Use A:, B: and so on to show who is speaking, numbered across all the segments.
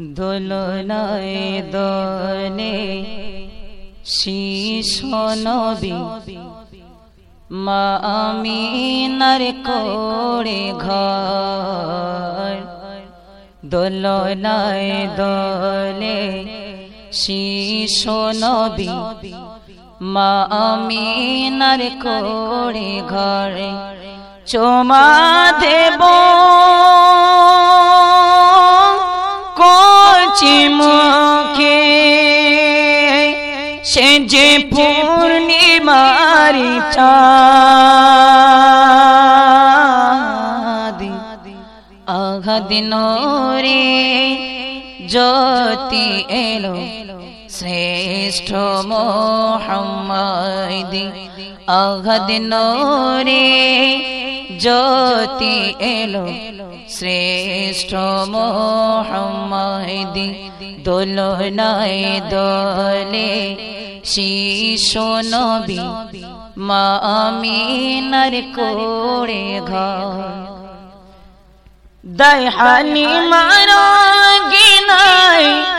A: দোলনায় দলে শীষ নবী। মা আমিনার কোড়ে ঘর। দোলনায় দলে শীষ নবী। মা আমিনার কোড়ে ঘরে। চোমা দেব কচি মুখে সে যে পূর্ণিমারি আঘদিন রে জ্যোতি এলো শ্রেষ্ঠ মোহাম্মদি। আঘদিন রে জ্যোতি এলো। শ্রেষ্ঠ মোহাম্মদি দোলনায় দলে। শিশু নবী মা আমিনার কোড়ে ঘর। দহানি মারা গিনাই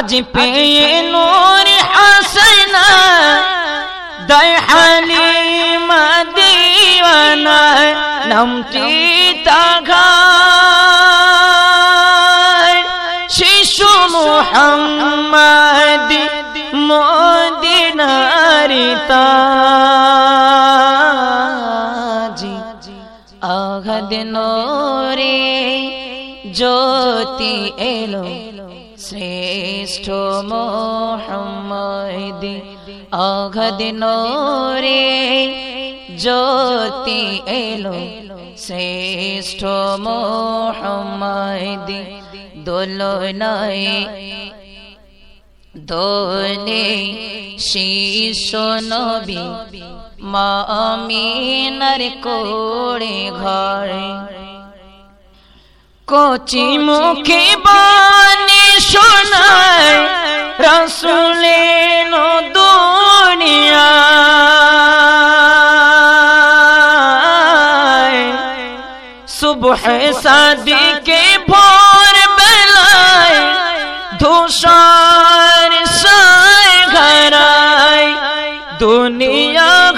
A: আজ পেয়ে নূর হাসনা দহানি মদিওয়ানা নামটি তাঘার শিশু মোহাম্মদ মদিনারিতা আঘদ নোরে জ্যোতি এলো। শ্রেষ্ঠ মোহাম্মদ আঘদ নোরে জ্যোতি এলো। শ্রেষ্ঠ মোহাম্মদ দোলনায় দোলে শীষ নবী মা আমিনার কোড়ে ঘরে। কচি মুখে শোনায় رسول دنیا صبح شادی کے بور بلائے۔ دھوشار سائے گھر دنیا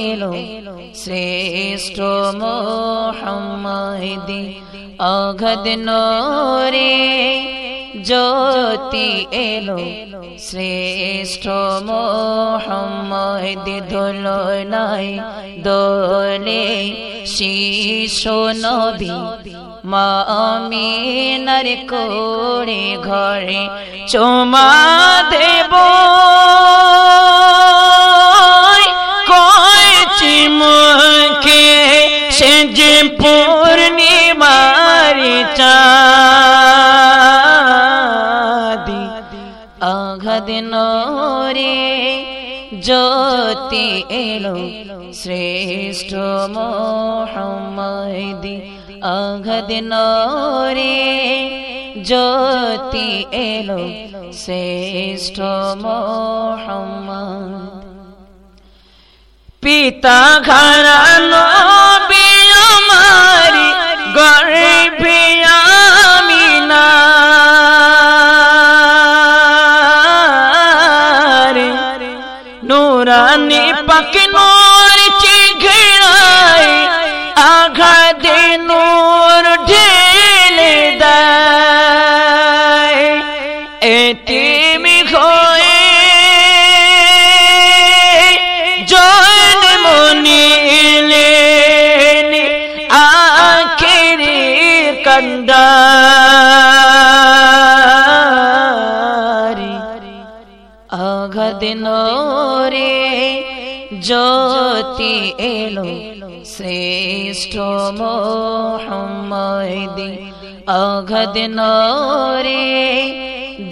A: এলো। শ্রেষ্ঠ মোহাম্মদি অঘদ নোরে জ্যোতি এলো। শ্রেষ্ঠ মোহাম্মদি দোলনাই দোলে। শিশু নবী মা আমিনার কোড়ে ঘরে চোমা দেব। পূর্ণিমারি চাঁদি আঘদ নোরে জ্যোতি এলো শ্রেষ্ঠ মোহাম্মদি আঘদ নোরে জ্যোতি এলো শ্রেষ্ঠ মোহাম্মদ পিতা ঘরানো नूरानी पक नूर ची घड़ा আঘদ নোরে জ্যোতি এলো। শ্রেষ্ঠ মোহাম্মদি অঘদ নোরে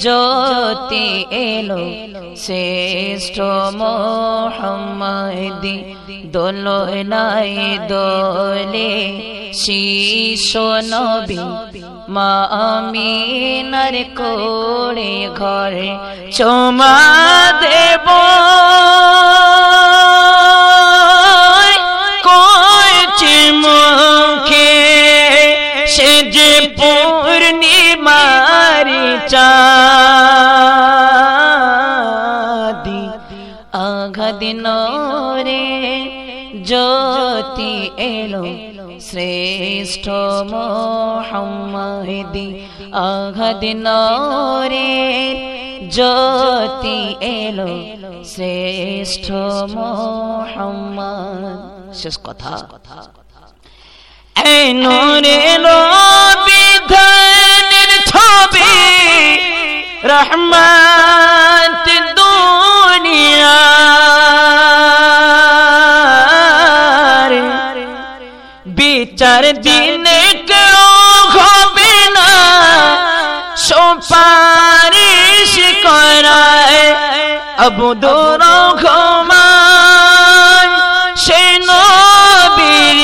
A: জ্যোতি এলো। শ্রেষ্ঠ মোহাম্মদি দোলো নাই দোলে শিষ্য নবী মা আমিনার কোড়ে ঘরে চমা দেব। মুখে সে যে পূর্ণিমারি চাঁদি। আঘদিন রে জ্যোতি এলো, শ্রেষ্ঠ মোহাম্মদি আঘদিন রে জ্যোতি এলো শ্রেষ্ঠ মোহাম্মদ শেষ কথা এই বিধানের ছবি রহমত দুনিয়ার বিচার দিনে আবু দূর ঘুমায় সে নবীর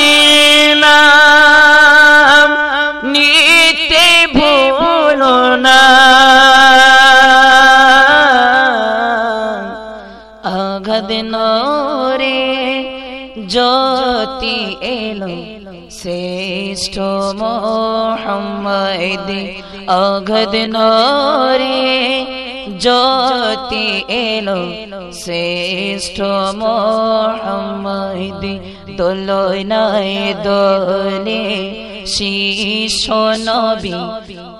A: নাম। নিতে ভুলো না। আঘদ নরে জ্যোতি এলো, শ্রেষ্ঠ মোহাম্মদ। অঘদ নরে জ্যোতি এলো শ্রেষ্ঠ মোহাম্মদ দোলয় নাই দোলে শিষ্য নবী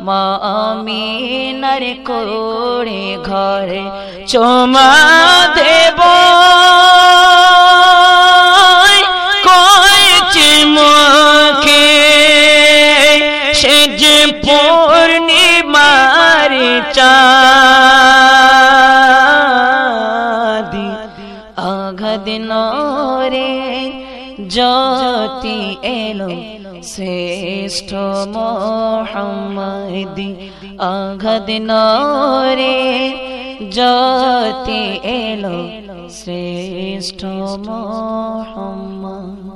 A: মা আমিনার কোড়ে ঘরে চমা দেব। কয়েছে মুখে সে যে আঘদিন রে জ্যোতি এলো শ্রেষ্ঠ মোহাম্মদি আঘদিন নরে জ্যোতি এলো শ্রেষ্ঠ মোহাম্মদ